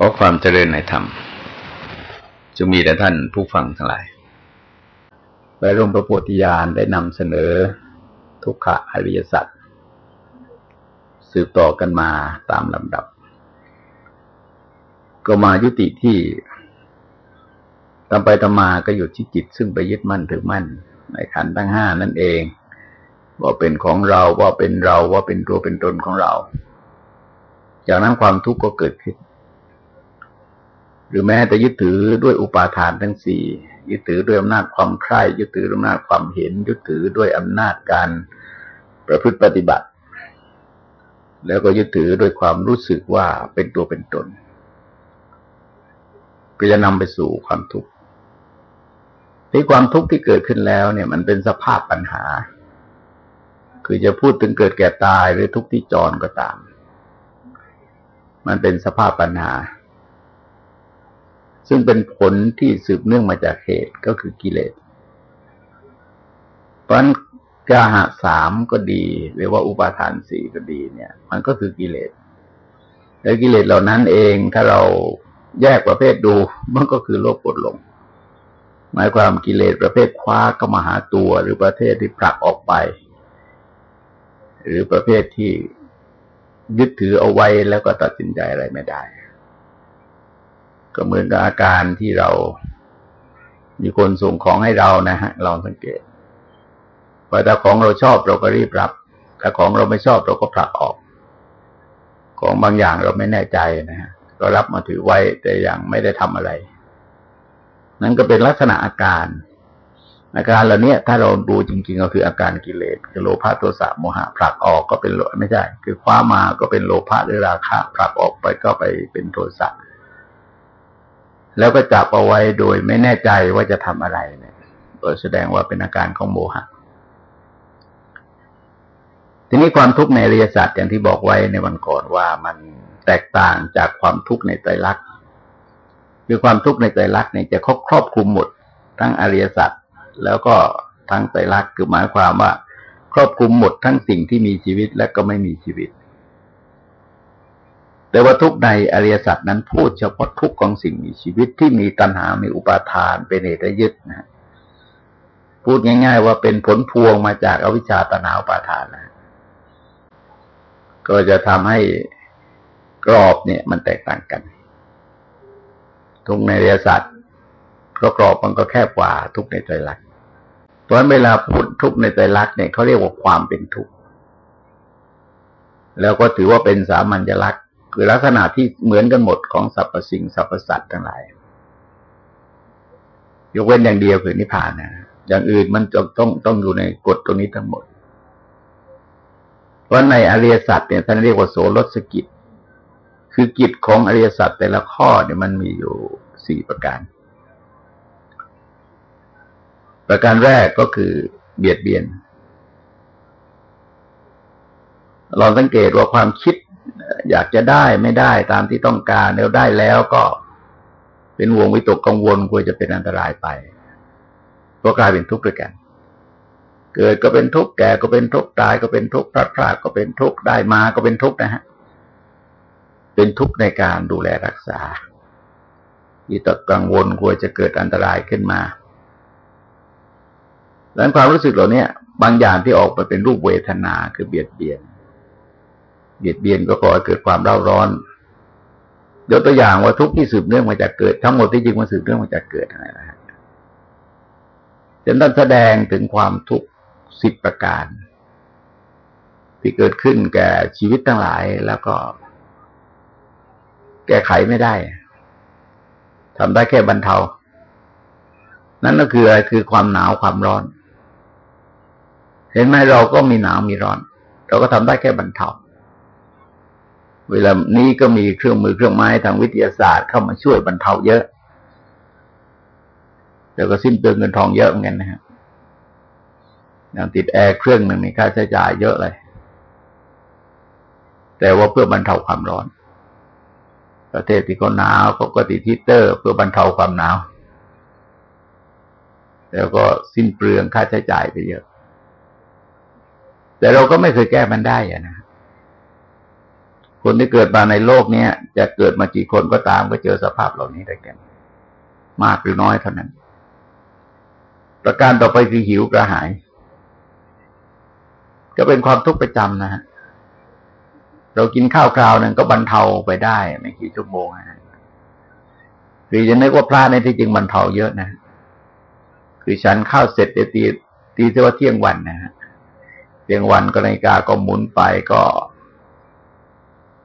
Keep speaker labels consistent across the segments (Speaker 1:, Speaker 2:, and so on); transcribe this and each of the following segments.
Speaker 1: ขอความเจริญในธรรมจะมีแต่ท่านผู้ฟังทั้งหลาย
Speaker 2: ไปร่วมพระโพธิญาณได้นำเสนอทุกขะอริยสัจสืบต่อกันมาตามลำดับ ก็มายุติที่ตามไปตามมาก็อยู่ที่จิต ซึ่งไปยึดมั่นถือมั่น ในขันธ์ทั้งห้านั่นเอง ว่าเป็นของเราว่าเป็นเราว่าเป็นตัวเป็นตนของเรา จากนั้นความทุกข์ก็เกิดขึ้น หรือแม้แต่ยึดถือด้วยอุปาทานทั้งสี่ยึดถือด้วยอำนาจความใคร่ยึดถือด้วยอำนาจความเห็น ยึดถือด้วยอำนาจการประพฤติปฏิบัติ แล้วก็ยึดถือด้วยความรู้สึกว่าเป็นตัวเป็นตนก็จะนำไปสู่ความทุกข์ที่ความทุกข์ที่เกิดขึ้นแล้วเนี่ย มันเป็นสภาพปัญหา คือจะพูดถึงเกิดแก่ตายหรือทุกข์ที่จรก็ตาม มันเป็นสภาพปัญหา ซึ่งเป็นผลที่สืบเนื่องมาจากเหตุก็คือกิเลสเพราะนั้นกาหะสามก็ดี หรือว่าอุปาทานสี่ก็ดีเนี่ย มันก็คือกิเลสแล้วกิเลสเหล่านั้นเองถ้าเราแยกประเภทดู มันก็คือโลภกดลง หมายความกิเลสประเภทคว้าก็มาหาตัวหรือประเภทที่ผลักออกไป หรือประเภทที่ยึดถือเอาไว้แล้วก็ตัดสินใจอะไรไม่ได้ ก็เหมือนกับอาการที่เรา มีคนส่งของให้เรานะฮะลองสังเกตพอถ้าของเราชอบเราก็รีบรับ ถ้าของเราไม่ชอบเราก็ผลักออก ของบางอย่างเราไม่แน่ใจนะฮะก็รับมาถือไว้แต่ยังไม่ได้ทำอะไร นั่นก็เป็นลักษณะอาการ อาการเหล่านี้ถ้าเราดูจริงๆก็คืออาการกิเลสคือโลภะโทสะโมหะผลักออกก็เป็นโลไม่ใช่ คือคว้ามาก็เป็นโลภะหรือราคะผลักออกไปก็ไปเป็นโทสะ แล้วก็จับเอาไว้โดยไม่แน่ใจว่าจะทำอะไรเนี่ยแสดงว่าเป็นอาการของโมหะทีนี้ความทุกข์ในรียสัตว์อย่างที่บอกไว้ในวันก่อนว่ามันแตกต่างจากความทุกข์ในไตรลักษณ์คือความทุกข์ในไตรลักษณ์เนี่ยจะครอบครอบคลุมหมดทั้งอริยสัจแล้วก็ทั้งไตรลักษณ์คือหมายความว่า ครอบคลุมหมดทั้งสิ่งที่มีชีวิตและก็ไม่มีชีวิต แต่ว่าทุกในอริยสัจนั้นพูดเฉพาะทุกของสิ่งมีชีวิตที่มีตัณหา มีอุปาทาน เป็นเหตุยึดนะพูดง่าย ๆ ว่าเป็นผลพวงมาจากอวิชชาตัณหาอุปาทานนะก็จะทำให้กรอบเนี่ย มันแตกต่างกัน ทุกในอริยสัจก็กรอบมันก็แคบกว่าทุกในใจรักเพราะเวลาพูดทุกในใจรักเนี่ยเขาเรียกว่าความเป็นทุกข์แล้วก็ถือว่าเป็นสามัญลักษณ คือลักษณะที่เหมือนกันหมดของสรรพสิ่งสรรพสัตว์ทั้งหลาย ยกเว้นอย่างเดียวคือนิพพานนะอย่างอื่นมันจะต้องต้องอยู่ในกฎตรงนี้ทั้งหมด เพราะในอริยสัจเนี่ยท่านเรียกว่าโสรสกิจ คือกิจของอริยสัจแต่ละข้อเนี่ยมันมีอยู่สี่ประการ ประการแรกก็คือเบียดเบียน เราสังเกตว่าความคิด อยากจะได้ไม่ได้ตามที่ต้องการแล้วได้แล้วก็เป็นวงวิตกกังวลกลัวจะเป็นอันตรายไปก็กลายเป็นทุกข์ด้วยกัน เกิดก็เป็นทุกข์แก่ก็เป็นทุกข์ตายก็เป็นทุกข์พลาดพลาดก็เป็นทุกข์ได้มาก็เป็นทุกข์นะฮะเป็นทุกข์ในการดูแลรักษาวิตกกังวลกลัวจะเกิดอันตรายขึ้นมาดังนั้นความรู้สึกเหล่านี้บางอย่างที่ออกไปเป็นรูปเวทนาคือเบียดเบียน เบียดเบียนก็ก่อให้เกิดความเร่าร้อนยกตัวอย่างว่าทุกที่สืบเนื่องมาจากเกิด ทั้งหมดที่จริงมันสืบเนื่องมาจากเกิดอะไรนะฮะจนท่านแสดงถึงความทุกข์สิบประการ ที่เกิดขึ้นแก่ชีวิตทั้งหลายแล้วก็ แก้ไขไม่ได้ทำได้แค่บรรเทา นั่นก็คืออะไรคือความหนาวความร้อน เห็นไหมเราก็มีหนาวมีร้อน เราก็ทำได้แค่บรรเทา เวลานี้ก็มีเครื่องมือเครื่องไม้ทางวิทยาศาสตร์เข้ามาช่วยบรรเทาเยอะแต่ก็สิ้นเปลืองเงินทองเยอะเหมือนกันนะครับอย่างติดแอร์เครื่องหนึ่งมีค่าใช้จ่ายเยอะเลย แต่ว่าเพื่อบรรเทาความร้อน ประเทศที่เขาหนาวเขาก็ติดฮีเตอร์ เพื่อบรรเทาความหนาว แล้วก็สิ้นเปลืองค่าใช้จ่ายไปเยอะ แต่เราก็ไม่เคยแก้มันได้อะนะ คนที่เกิดมาในโลกเนี้ยจะเกิดมากี่คนก็ตามก็เจอสภาพเหล่านี้ได้กันมากหรือน้อยเท่านั้น ประการต่อไปคือหิวกระหาย ก็เป็นความทุกข์ประจำนะฮะเรากินข้าวคราวหนึ่งก็บรรเทาไปได้ ไม่กี่ชั่วโมงนะคือจะนึกว่าพระในที่จริงบรรเทาเยอะนะ คือฉันข้าวเสร็จเดี๋ยวตีตีเท่าเที่ยงวันนะฮะเที่ยงวันก็นาฬิกาก็หมุนไปก็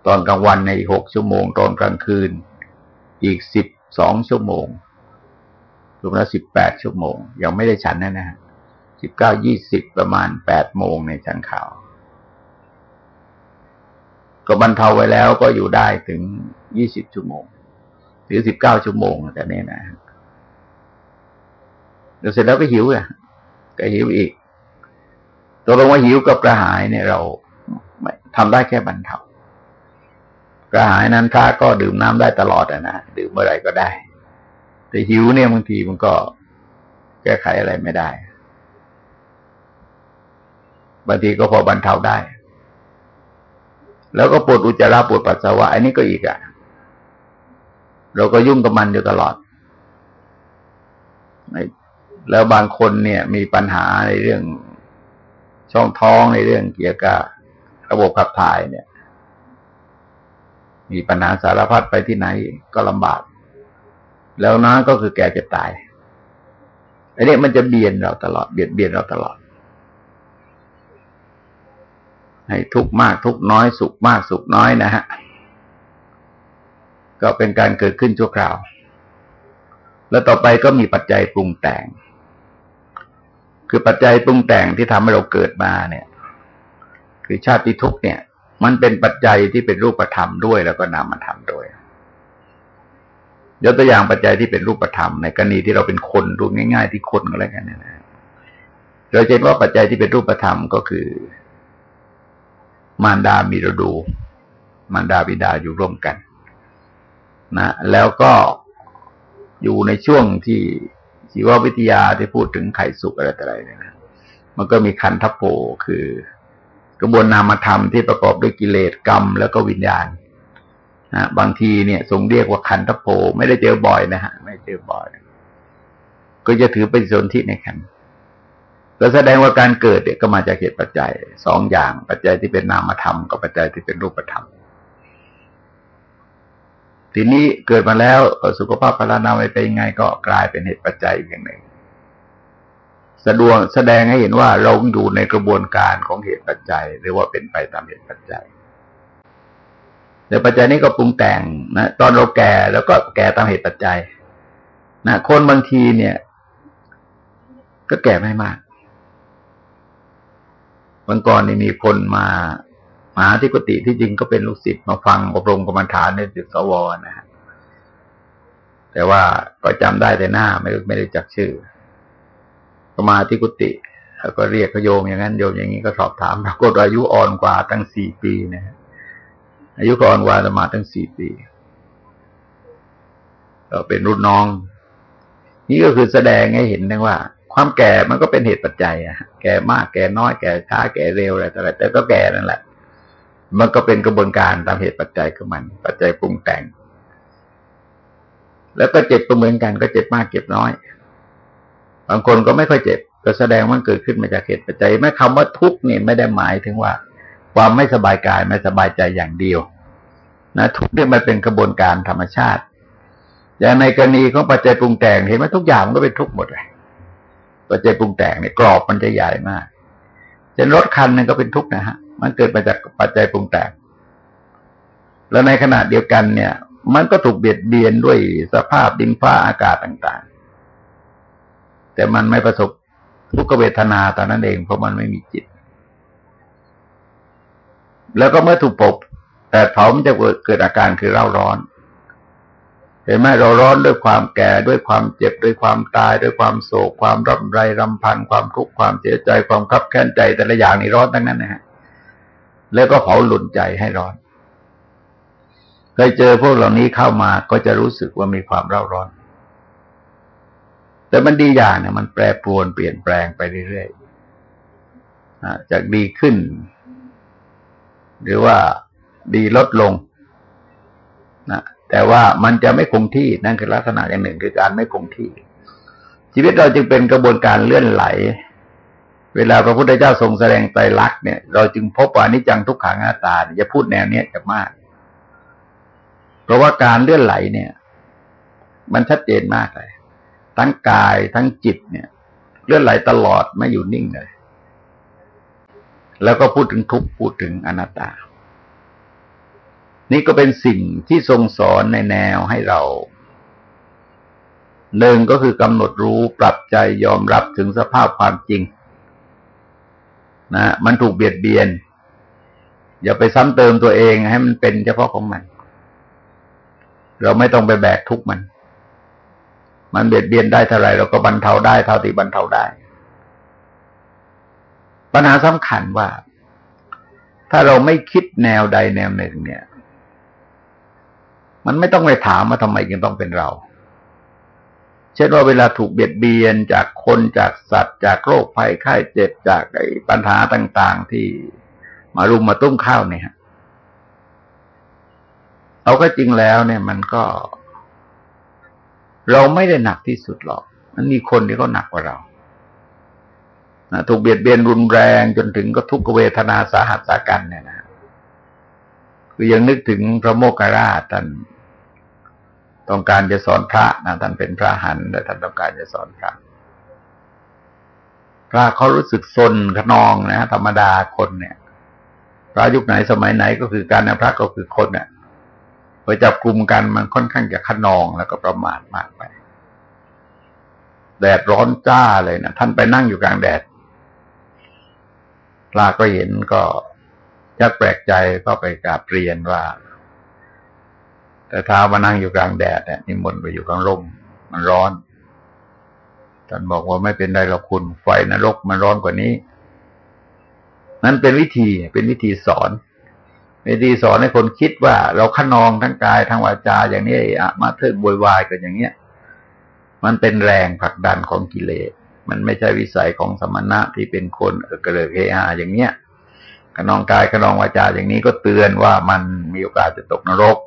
Speaker 2: ตอนกลางวันในหกชั่วโมง ตอนกลางคืน อีกสิบสองชั่วโมงรวมแล้วสิบแปดชั่วโมง ยังไม่ได้ฉันนะนะฮะสิบเก้ายี่สิบประมาณแปดโมงในฉันข่าว ก็บรรเทาไว้แล้วก็อยู่ได้ถึงยี่สิบชั่วโมง หรือสิบเก้าชั่วโมงแต่นี้นะเดี๋ยวเสร็จแล้วก็หิวอะก็หิวอีกตัวลงว่าหิวกับกระหายเนี่ยเราทำได้แค่บรรเทา กระหายนั้นพระก็ดื่มน้ำได้ตลอดนะดื่มเมื่อไรก็ได้ แต่หิวเนี่ยบางทีมันก็แก้ไขอะไรไม่ได้บางทีก็พอบรรเทาได้ แล้วก็ปวดอุจจาระปวดปัสสาวะอันนี้ก็อีกอะ่ะ เราก็ยุ่งกับมันอยู่ตลอด แล้วบางคนเนี่ย มีปัญหาในเรื่องช่องท้องในเรื่องเกี่ยวกับระบบขับถ่ายเนี่ย มีปัญหาสารพัดไปที่ไหนก็ลำบาก แล้วนั้นก็คือแก่จะตายอันนี้มันจะเบียนเราตลอดเบียดเบียนเราตลอด ให้ทุกมากทุกน้อยสุขมากสุขน้อยนะฮะก็เป็นการเกิดขึ้นชั่วคราว แล้วต่อไปก็มีปัจจัยปรุงแต่ง คือปัจจัยปรุงแต่งที่ทำให้เราเกิดมาเนี่ย คือชาติทุกเนี่ย มันเป็นปัจจัยที่เป็นรูปธรรมด้วยแล้วก็นามธรรมด้วยยกตัวอย่างปัจจัยที่เป็นรูปธรรมในกรณีที่เราเป็นคนดูง่าย ๆ ที่คนก็แล้วกันนะเราเห็นว่าปัจจัยที่เป็นรูปธรรมก็คือ มารดามีระดู มารดาบิดาอยู่ร่วมกัน นะแล้วก็อยู่ในช่วงที่ชีววิทยาที่พูดถึงไข่สุกอะไรต่ออะไรเนี่ยนะมันก็มีคันทัพโพคือ กระบวนนามธรรมที่ประกอบด้วยกิเลสกรรมแล้วก็วิญญาณนะบางทีเนี่ยทรงเรียกว่าคันทัพโพไม่ได้เจอบ่อยนะฮะ ไม่เจอบ่อย ก็จะถือเป็นส่วนที่ในขันก็แสดงว่าการเกิดเนี่ยก็มาจากเหตุปัจจัยสองอย่าง ปัจจัยที่เป็นนามธรรมกับปัจจัยที่เป็นรูปธรรม ทีนี้เกิดมาแล้วสุขภาพพลานามัยเป็นยังไงก็กลายเป็นเหตุปัจจัยอย่างหนึ่ง สะดวกแสดงให้เห็นว่าเราอยู่ในกระบวนการของเหตุปัจจัย หรือว่าเป็นไปตามเหตุปัจจัยแต่ปัจจัยนี้ก็ปรุงแต่งนะตอนเราแก่แล้วก็แก่ตามเหตุปัจจัยนะคนบางทีเนี่ย ก็แก่ไม่มากวันก่อนนี่มีคนมามาที่กุฏิที่จริงก็เป็นลูกศิษย์มาฟังอบรมกรรมฐานในศิษย์สวนะฮะแต่ว่าก็จำได้แต่หน้าไม่ไม่ได้จักชื่อ ก็มาที่กุฏิแล้วก็เรียกโยมอย่างนั้นโยมอย่างนี้ก็สอบถามปรากฏอายุอ่อนกว่าตั้งสี่ปีนะอายุก่อนกว่ามาตั้งสี่ปีก็เป็นรุ่นน้อง นี่ก็คือแสดงให้เห็นนะว่า ความแก่มันก็เป็นเหตุปัจจัยอะแก่มากแก่น้อยแก่ช้าแก่เร็วอะไรต่แต่ก็แก่นั่นแหละ มันก็เป็นกระบวนการตามเหตุปัจจัยของมัน ปัจจัยปรุงแต่ง แล้วก็เจ็บก็เหมือนกันก็เจ็บมากเจ็บน้อย บางคนก็ไม่ค่อยเจ็บ ก็แสดงว่าเกิดขึ้นมาจากเหตุปัจจัยแม้คำว่าทุกข์นี่ไม่ได้หมายถึงว่า ความไม่สบายกายไม่สบายใจอย่างเดียว นะทุกข์เนี่ยมันเป็นกระบวนการธรรมชาติอย่างในกรณีของปัจจัยปรุงแต่งเห็นไหมทุกอย่างมันก็เป็นทุกข์หมดเลยปัจจัยปรุงแต่งเนี่ยกรอบมันจะใหญ่มากเช่นรถคันนึงก็เป็นทุกข์นะฮะ มันเกิดมาจากปัจจัยปรุงแต่ง แล้วในขณะเดียวกันเนี่ย มันก็ถูกเบียดเบียนด้วยสภาพดินฟ้าอากาศต่างๆ แต่มันไม่ประสบทุกขเวทนาตอนนั้นเองเพราะมันไม่มีจิต แล้วก็เมื่อถูกปบแต่เผามันจะเกิดอาการคือเร่าร้อน เห็นไหมเราร้อนด้วยความแก่ด้วยความเจ็บด้วยความตายด้วยความโศก ความร่ำไรรำพันความทุกข์ความเสียใจความคับแค้นใจแต่ละอย่างนี่ร้อนทั้งนั้นนะฮะแล้วก็เผาหลุนใจให้ร้อนเคยเจอพวกเหล่านี้เข้ามาก็จะรู้สึกว่ามีความเร่าร้อน แต่มันดีอย่างเนี่ยมันแปรปรวนเปลี่ยนแปลงไปเรื่อยๆจากดีขึ้น หรือว่าดีลดลงนะแต่ว่ามันจะไม่คงที่นั่นคือลักษณะอย่างหนึ่งคือการไม่คงที่ ชีวิตเราจึงเป็นกระบวนการเลื่อนไหล เวลาพระพุทธเจ้าทรงแสดงไตรลักษณ์เนี่ย เราจึงพบว่านิจังทุกขังหน้าตาจะพูดแนวเนี้ยจะมาก เพราะว่าการเลื่อนไหลเนี่ย มันชัดเจนมากเลย ทั้งกายทั้งจิตเนี่ยเลื่อนไหลตลอดไม่อยู่นิ่งเลย แล้วก็พูดถึงทุกพูดถึงอนัตตา นี่ก็เป็นสิ่งที่ทรงสอนในแนวให้เราหนึ่งก็คือกำหนดรู้ปรับใจยอมรับถึงสภาพความจริงนะมันถูกเบียดเบียน อย่าไปซ้ำเติมตัวเองให้มันเป็นเฉพาะของมัน เราไม่ต้องไปแบกทุกมัน มันเบียดเบียนได้เท่าไรเราก็บรรเทาได้เท่าที่บรรเทาได้ ปัญหาสำคัญว่า ถ้าเราไม่คิดแนวใดแนวหนึ่ง เนี่ย มันไม่ต้องไปถามว่าทำไมยังต้องเป็นเรา เช่นว่าเวลาถูกเบียดเบียนจากคนจากสัตว์ จากโรคภัยไข้เจ็บจากไอ้ปัญหาต่าง ๆ ที่มารุมมาตุ้มข้าวเนี่ยเอาก็จริงแล้วเนี่ยมันก็ เราไม่ได้หนักที่สุดหรอกมันมีคนที่เขาหนักกว่าเราถูกเบียดเบียนรุนแรงจนถึงก็ทุกขเวทนาสาหัสสากันเนี่ยนะคือยังนึกถึงพระโมคคัลลาท่านต้องการจะสอนพระนะท่านเป็นพระหันแต่ท่านต้องการจะสอนพระพระเขารู้สึกซนขนองนะธรรมดาคนเนี่ยพระยุคไหนสมัยไหนก็คือการนะพระก็คือคนเนี่ย พอจับกลุ่มกันมันค่อนข้างจะขนองแล้วก็ประมาทมากไป แดดร้อนจ้าเลยนะท่านไปนั่งอยู่กลางแดดพระก็เห็นก็ยักแปลกใจก็ไปกราบเรียนว่า แต่เท้ามานั่งอยู่กลางแดดเนี่ยนิมนต์ไปอยู่กลางร่ม มันร้อนท่านบอกว่าไม่เป็นไรหรอกคุณไฟนรกมันร้อนกว่านี้ นั่นเป็นวิธีเป็นวิธีสอน วิธีสอนให้คนคิดว่า เราขนองทั้งกายทั้งวาจาอย่างนี้อะมาเทิดบวยวายกันอย่างเงี้ย มันเป็นแรงผลักดันของกิเลส มันไม่ใช่วิสัยของสมณะที่เป็นคนเออกระเลิกเฮาอย่างเนี้ยขนองกายขนองวาจาอย่างนี้ก็เตือนว่ามันมีโอกาสจะตกนรก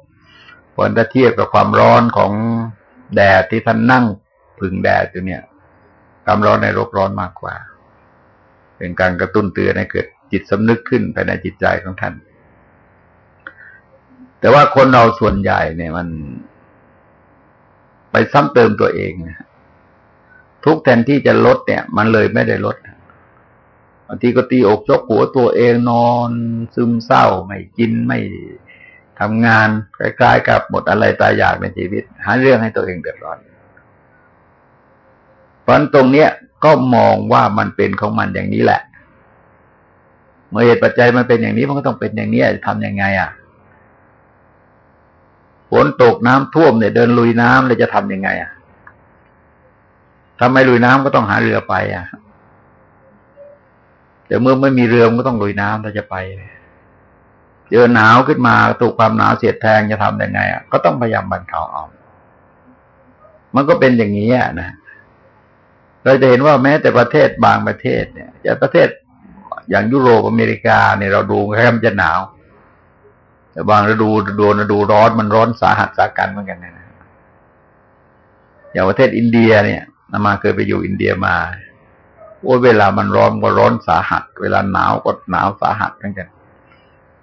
Speaker 2: ผลถ้าเทียบกับความร้อนของแดดที่ท่านนั่งพึ่งแดดอยู่เนี่ยความร้อนในโลกร้อนมากกว่า เป็นการกระตุ้นเตือนให้เกิดจิตสำนึกขึ้นภายในจิตใจของท่าน แต่ว่าคนเราส่วนใหญ่เนี่ยมัน ไปซ้ำเติมตัวเองนะทุกแทนที่จะลดเนี่ย มันเลยไม่ได้ลดบางทีก็ตีอกชกหัวตัวเองนอน ซึมเศร้า ไม่กินไม่ทำงานคล้ๆกับหมดอะไรตายอยากในชีวิต หาเรื่องให้ตัวเองเดือดร้อนเพราะตรงเนี้ยก็มองว่ามันเป็นของมันอย่างนี้แหละ เมื่อเหตุปัจจัยมันเป็นอย่างนี้มันก็ต้องเป็นอย่างนี้จะทำยังไง อะ นตกน้ำท่วมเนี่ยเดินลุยน้ำเลยจะทำยังไงอะทำไมลุยน้ำก็ต้องหาเรือไปอะแต่เมื่อไม่มีเรือมันก็ต้องลุยน้ำเราจะไปเจอหนาวขึ้นมาถูกความหนาวเสียดแทงจะทำยังไงอะก็ต้องพยายามบรรเทาเอา มันก็เป็นอย่างนี้อะนะเราจะเห็นว่าแม้แต่ประเทศบางประเทศเนี่ยจะประเทศอย่างยุโรปอเมริกาเนี่ยเราดูแค่มันจะหนาว แต่บางฤดูโดนฤดูร้อนมันร้อนสาหัสสากันเหมือนกันนะอย่างประเทศอินเดียเนี่ยนามาเคยไปอยู่อินเดียมาโอ้เวลามันร้อนก็ร้อนสาหัส เวลาหนาวก็หนาวสาหัสเหมือนกัน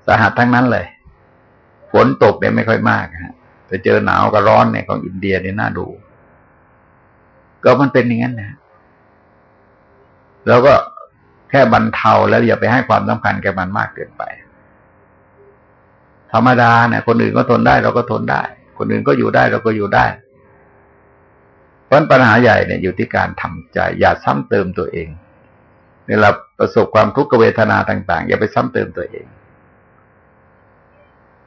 Speaker 2: สาหัสทั้งนั้นเลย ฝนตกเนี่ยไม่ค่อยมากฮะแต่เจอหนาวกับร้อนเนี่ยของอินเดียเนี่ยน่าดู ก็มันเป็นอย่างนั้นนะแล้วก็แค่บรรเทาแล้วอย่าไปให้ความสำคัญแก่มันมากเกินไป ธรรมดาเนี่ยคนอื่นก็ทนได้เราก็ทนได้ คนอื่นก็อยู่ได้เราก็อยู่ได้เพราะปัญหาใหญ่เนี่ยอยู่ที่การทำใจ อย่าซ้ำเติมตัวเองเวลาประสบความทุกขเวทนาต่าง ๆ อย่าไปซ้ำเติมตัวเอง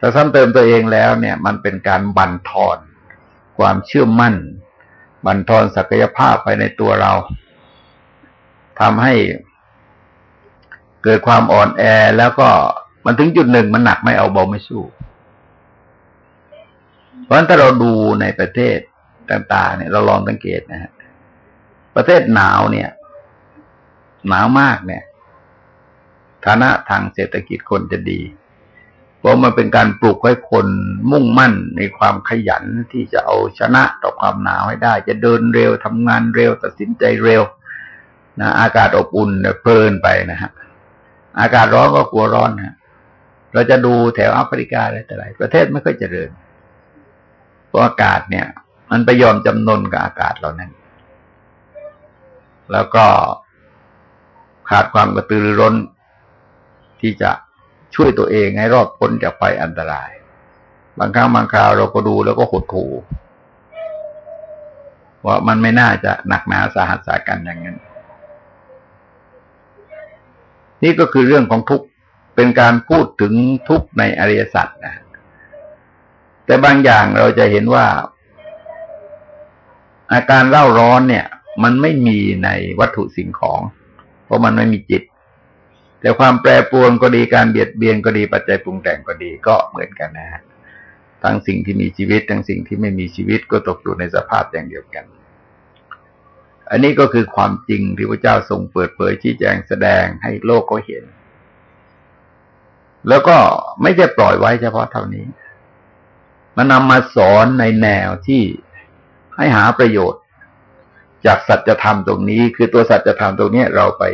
Speaker 2: ถ้าซ้ำเติมตัวเองแล้วเนี่ย มันเป็นการบั่นทอนความเชื่อมั่น บั่นทอนศักยภาพไปในตัวเราทำให้เกิดความอ่อนแอแล้วก็ มันถึงจุดหนึ่งมันหนักไม่เอาเบาไม่สู้ เพราะฉะนั้นถ้าเราดูในประเทศต่าง ๆ เนี่ย เราลองสังเกตนะฮะประเทศหนาวเนี่ย หนาวมากเนี่ย ฐานะทางเศรษฐกิจคนจะดีเพราะมันเป็นการปลุกให้คนมุ่งมั่นในความขยันที่จะเอาชนะต่อความหนาวให้ได้ จะเดินเร็วทำงานเร็วตัดสินใจเร็วนะอากาศอบอุ่นเพลินไปนะฮะอากาศร้อนก็กลัวร้อนนะ เราจะดูแถวแอฟริกาอะไรแต่ไรประเทศไม่ค่อยเจริญเพราะอากาศเนี่ย มันไปยอมจำนนกับอากาศเหล่านั้น แล้วก็ขาดความกระตือรือร้นที่จะช่วยตัวเองให้รอดพ้นจากภัยอันตราย บางครั้งบางคราวเราก็ดูแล้วก็หดหู่ว่ามันไม่น่าจะหนักหนาสาหัสสากันอย่างนั้น นี่ก็คือเรื่องของทุกข์ เป็นการพูดถึงทุกข์ในอริยสัจนะแต่บางอย่างเราจะเห็นว่า อาการเล่าร้อนเนี่ย มันไม่มีในวัตถุสิ่งของ เพราะมันไม่มีจิต แต่ความแปรปรวนก็ดีการเบียดเบียนก็ดีปัจจัยปรุงแต่งก็ดีก็เหมือนกันนะฮะทั้งสิ่งที่มีชีวิต ทั้งสิ่งที่ไม่มีชีวิตก็ตกอยู่ในสภาพอย่างเดียวกัน อันนี้ก็คือความจริงที่พระเจ้าทรงเปิดเผยชี้แจงแสดงให้โลกเขาเห็น แล้วก็ไม่ใช่ปล่อยไว้เฉพาะเท่านี้ มันนำมาสอนในแนวที่ให้หาประโยชน์ จากสัจธรรมตรงนี้ คือตัวสัจธรรมตรงนี้เราไป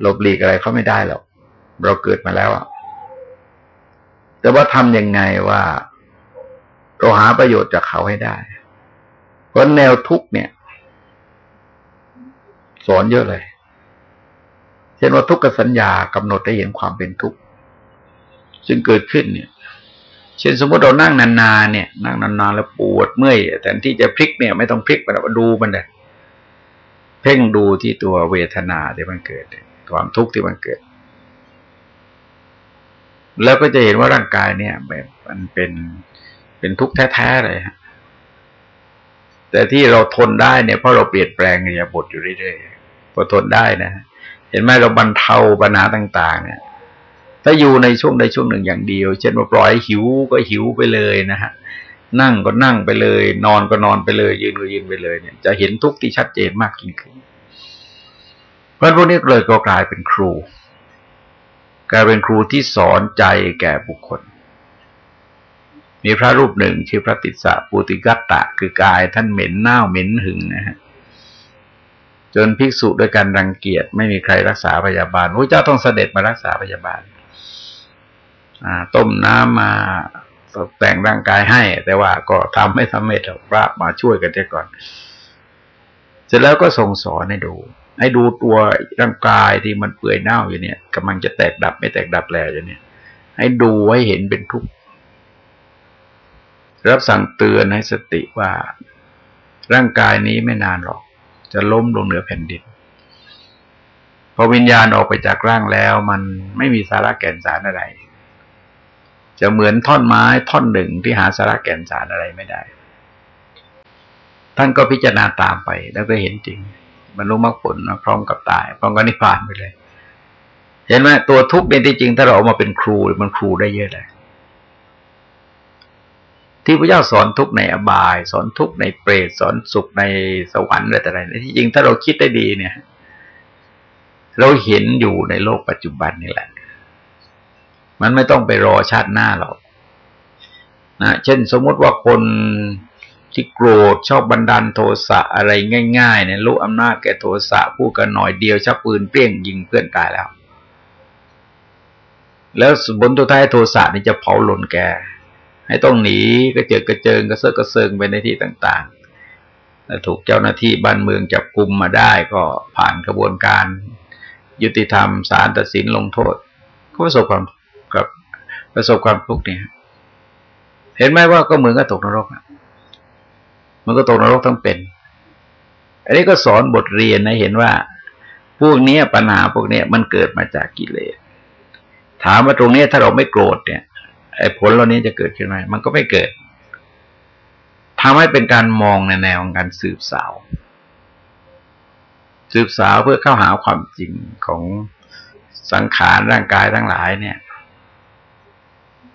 Speaker 2: หลบหลีกอะไรเขาไม่ได้หรอกเราเกิดมาแล้วอะแต่ว่าทำยังไงว่าเราหาประโยชน์จากเขาให้ได้ เพราะแนวทุกเนี่ย สอนเยอะเลย เช่นว่าทุกขสัญญากำหนดได้เห็นความเป็นทุกข์ซึ่งเกิดขึ้นเนี่ยเช่นสมมติเรานั่งนานๆเนี่ยนั่งนานๆแล้วปวดเมื่อยแทนที่จะพลิกเนี่ย ไม่ต้องพลิกมันดูมันเลยเพ่งดูที่ตัวเวทนาที่มันเกิดความทุกข์ที่มันเกิด แล้วก็จะเห็นว่าร่างกายเนี่ยแบบมันเป็นเป็นทุกข์แท้ๆเลยฮะแต่ที่เราทนได้เนี่ยเพราะเราเปลี่ยนแปลงเรียบทอยู่เรื่อยๆพอทนได้นะ เห็นไหมเราบรรเทาปัญหาต่าง ๆ เนี่ย ถ้าอยู่ในช่วงใดช่วงหนึ่งอย่างเดียว เช่นว่าปล่อยหิวก็หิวไปเลยนะฮะนั่งก็นั่งไปเลย นอนก็นอนไปเลย ยืนก็ยืนไปเลยเนี่ย จะเห็นทุกข์ที่ชัดเจนมากยิ่งขึ้นเพราะพวกนี้เลยก็กลายเป็นครู กลายเป็นครูที่สอนใจแก่บุคคล มีพระรูปหนึ่งชื่อพระติสสะปุติกัตตะคือกายท่านเหม็นเน่าเหม็นหึงนะฮะ จนภิกษุด้วยการรังเกียจไม่มีใครรักษาพยาบาลพระเจ้าต้องเสด็จมารักษาพยาบาลต้มน้ำมาตกแต่งร่างกายให้ แต่ว่าก็ทำไม่สำเร็จพระมาช่วยกันเสียก่อน เสร็จแล้วก็ส่งสอนให้ดู ให้ดูตัวร่างกายที่มันเปื่อยเน่าอยู่เนี่ยกำลังจะแตกดับไม่แตกดับแล้วอยู่เนี่ย ให้ดูให้เห็นเป็นทุกข์รับสั่งเตือนให้สติว่า ร่างกายนี้ไม่นานหรอก จะล้มลงเหนือแผ่นดินพอวิญญาณออกไปจากร่างแล้ว มันไม่มีสาระแก่นสารอะไร จะเหมือนท่อนไม้ท่อนหนึ่งที่หาสาระแก่นสารอะไรไม่ได้ ท่านก็พิจารณาตามไปแล้วก็เห็นจริงบรรลุมรรคผลพร้อมกับตายพร้อมกับนิพพานไปเลย เห็นไหมตัวทุกข์เนี่ยที่จริงถ้าเราเอามาเป็นครูมันครูได้เยอะเลย ที่พระเจ้าสอนทุกในอบาย สอนทุกในเปรตสอนสุขในสวรรค์อะไรแต่อะไรที่จริงถ้าเราคิดได้ดีเนี่ย เราเห็นอยู่ในโลกปัจจุบันนี่แหละ มันไม่ต้องไปรอชาติหน้าหรอกนะเช่นสมมติว่าคนที่โกรธชอบบันดาลโทสะอะไรง่ายๆเนี่ยรู้อำนาจแก่โทสะพูดกันหน่อยเดียวชักปืนเปรี้ยงยิงเพื่อนตายแล้ว แล้วบนตัวท้ายโทสะนี่จะเผาหล่นแก ให้ต้องหนีก็เจอกระเจิงกระเซาะกระเซิงไปในที่ต่างๆแล้วถูกเจ้าหน้าที่บ้านเมืองจับกลุ่มมาได้ก็ผ่านกระบวนการ ยุติธรรมศาลตัดสินลงโทษ ก็ประสบความกับประสบความทุกข์เนี่ยเห็นไหมว่าก็เหมือนกับตกนรกอะมันก็ตกนรกทั้งเป็น อันนี้ก็สอนบทเรียนนะเห็นว่า พวกนี้ปัญหาพวกนี้มันเกิดมาจากกิเลสถามว่าตรงนี้ถ้าเราไม่โกรธเนี่ย ไอ้ผลเหล่านี้จะเกิดขึ้นไหมมันก็ไม่เกิดทำให้เป็นการมองในแนวของการสืบสาว สืบสาวเพื่อเข้าหาความจริงของสังขารร่างกายทั้งหลายเนี่ย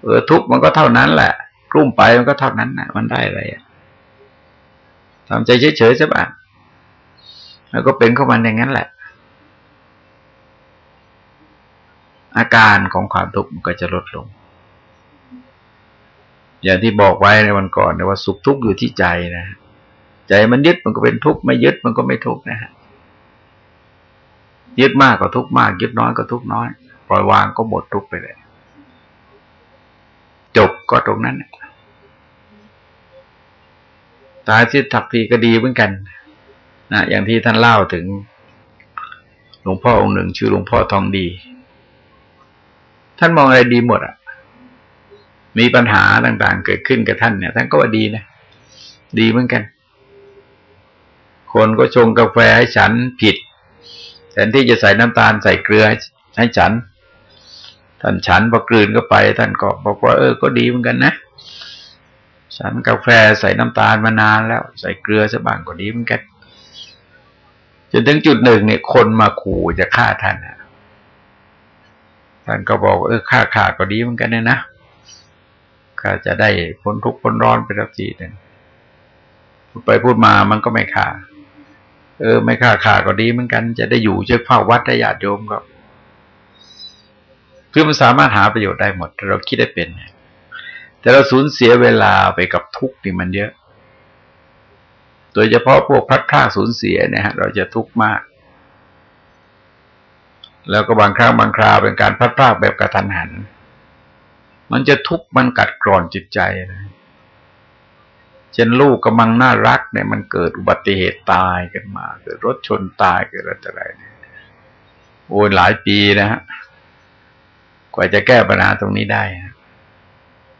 Speaker 2: เออทุกมันก็เท่านั้นแหละกลุ่มไปมันก็เท่านั้นนะมันได้อะไรทำใจเฉยๆใช่ปะแล้วก็เป็นเข้ามาอย่างนั้นแหละ
Speaker 1: อาการของความทุกข์มันก็จะลดลง อย่างที่บอกไว้ในวันก่อนนะว่าสุขทุกข์อยู่ที่ใจนะใจมันยึดมันก็เป็นทุกข์ไม่ยึดมันก็ไม่ทุกข์นะฮะยึดมากก็ทุกข์มาก ยึดน้อยก็ทุกข์น้อย ปล่อยวางก็หมดทุกข์ไปเลยจบก็ตรงนั้นตายที่ถักทีก็ดีเหมือนกันนะอย่างที่ท่านเล่าถึงหลวงพ่อองค์หนึ่ง ชื่อหลวงพ่อทองดี ท่านมองอะไรดีหมดอะ มีปัญหาต่างๆ เกิดขึ้นกับท่านเนี่ยท่านก็ว่าดีนะ ดีเหมือนกัน คนก็ชงกาแฟให้ฉันผิดแทนที่จะใส่น้ำตาลใส่เกลือให้ฉัน ท่านฉันพอกลืนก็ไป ท่านก็บอกว่า เออ ก็ดีเหมือนกันนะ ฉันกาแฟใส่น้ำตาลมานานแล้ว ใส่เกลือสักบ้างก็ดีเหมือนกันจนถึงจุดหนึ่งเนี่ยคนมาขู่จะฆ่าท่านท่านก็บอกเออฆ่าฆ่าก็ดีเหมือนกันเนี่ยนะ ก็จะได้พ้นทุกข์พ้นร้อนไปสักทีหนึ่งพูดไปพูดมามันก็ไม่ฆ่าเออ ไม่ฆ่าฆ่าก็ดีเหมือนกัน จะได้อยู่ช่วยเฝ้าวัดได้ญาติโยมก็คือมันสามารถหาประโยชน์ได้หมดเราคิดได้เป็นแต่เราสูญเสียเวลาไปกับทุกข์นี่มันเยอะ โดยเฉพาะพวกพลัดพรากสูญเสียเนี่ยฮะเราจะทุกข์มาก แล้วก็บางครั้งบางคราวเป็นการพลัดพรากแบบกระทันหัน มันจะทุกข์มันกัดกร่อนจิตใจนะเช่นลูกกำลังน่ารักเนี่ยมันเกิดอุบัติเหตุตายกันมา เกิดรถชนตายเกิดอะไรเนี่ยโอ้ยหลายปีนะฮะกว่าจะแก้ปัญหาตรงนี้ได้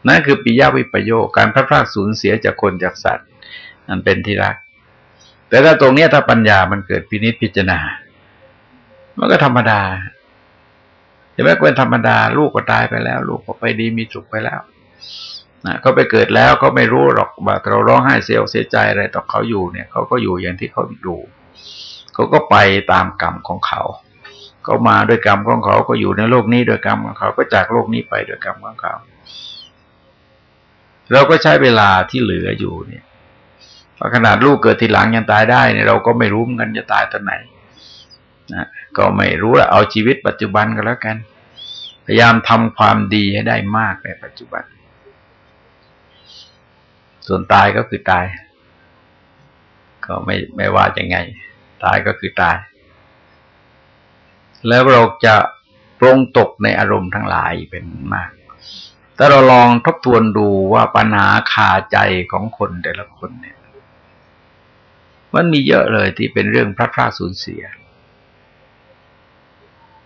Speaker 1: นั่นคือปิยวิปโยการพลาดพลาดสูญเสียจากคนจากสัตว์นั่นเป็นที่รัก แต่ถ้าตรงนี้ถ้าปัญญามันเกิดพินิจพิจารณา มันก็ธรรมดา เห็นไหมเป็นธรรมดาลูกก็ตายไปแล้ว ลูกก็ไปดีมีสุขไปแล้วนะเขาไปเกิดแล้วเขาไม่รู้หรอกว่าเราร้องไห้เสียเสียใจอะไรต่อเขาอยู่เนี่ยเขาก็อยู่อย่างที่เขาอยู่เขาก็ไปตามกรรมของเขาเขามาด้วยกรรมของเขาก็อยู่ในโลกนี้ด้วยกรรมของเขาก็จากโลกนี้ไปด้วยกรรมของเขา เราก็ใช้เวลาที่เหลืออยู่เนี่ยพอขนาดลูกเกิดทีหลังยังตายได้เนี่ยเราก็ไม่รู้เหมือนกันจะตายตอนไหนนะ ก็ไม่รู้ละเอาชีวิตปัจจุบันก็แล้วกัน พยายามทำความดีให้ได้มากในปัจจุบัน ส่วนตายก็คือตาย ก็ไม่ไม่ว่าจะไง ตายก็คือตาย แล้วเราจะปรงตกในอารมณ์ทั้งหลายเป็นมากถ้าเราลองทบทวนดูว่าปัญหาคาใจของคนแต่ละคนเนี่ย มันมีเยอะเลยที่เป็นเรื่องพระพราสูญเสีย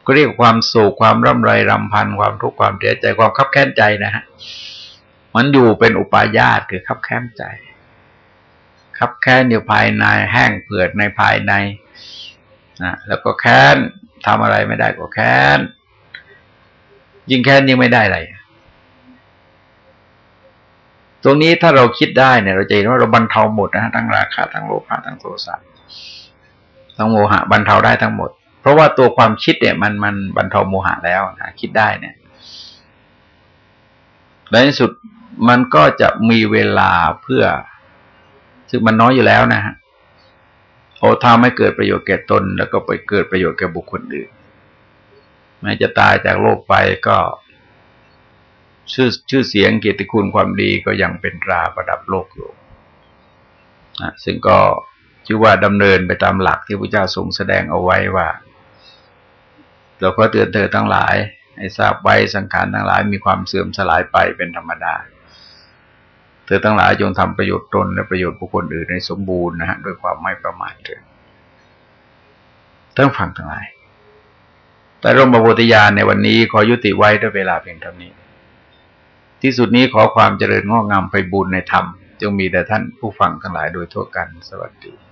Speaker 1: ก็เรียกความโศกความร่ำไรรำพันความทุกข์ความเสียใจความคับแค้นใจนะฮะมันอยู่เป็นอุปาญาตคือคับแค้นใจคับแค้นอยู่ภายในแห้งเผือดในภายในนะแล้วก็แค้นทำอะไรไม่ได้ก็แค้นยิ่งแค้นยิ่งไม่ได้อะไรตรงนี้ถ้าเราคิดได้เนี่ย เราจะเห็นว่าเราบรรเทาหมดนะทั้งราคาทั้งโลภะทั้งโทสะทั้งโมหะบรรเทาได้ทั้งหมด ราะว่าตัวความคิดเนี่ยมันมันบรรเทาโมหะแล้วนะคิดได้เนี่ยในที่สุดมันก็จะมีเวลาเพื่อ ซึ่งมันน้อยอยู่แล้วนะฮะโอทำให้เกิดประโยชน์แก่ตน แล้วก็ไปเกิดประโยชน์แก่บุคคลอื่นแม้จะตายจากโลกไปก็ ชื่อชื่อเสียงเกียรติคุณความดีก็ยังเป็นตราประดับโลกอยู่นะซึ่งก็ชื่อว่าดำเนินไปตามหลักที่พระเจ้าทรงแสดงเอาไว้ว่า เราก็เตือนเธอทั้งหลาย ให้ทราบไว้สังขารทั้งหลายมีความเสื่อมสลายไปเป็นธรรมดา เธอทั้งหลายจงทำประโยชน์ตนและประโยชน์บุคคลอื่นในสมบูรณ์นะฮะด้วยความไม่ประมาทเถิดทั้งฟังทั้งหลาย แต่ร่มบวติยานในวันนี้ขอยุติไว้ด้วยเวลาเพียงเท่านี้ ที่สุดนี้ขอความเจริญงอกงามไปบุญในธรรม จงมีแด่ท่านผู้ฟังทั้งหลายโดยทั่วกัน สวัสดี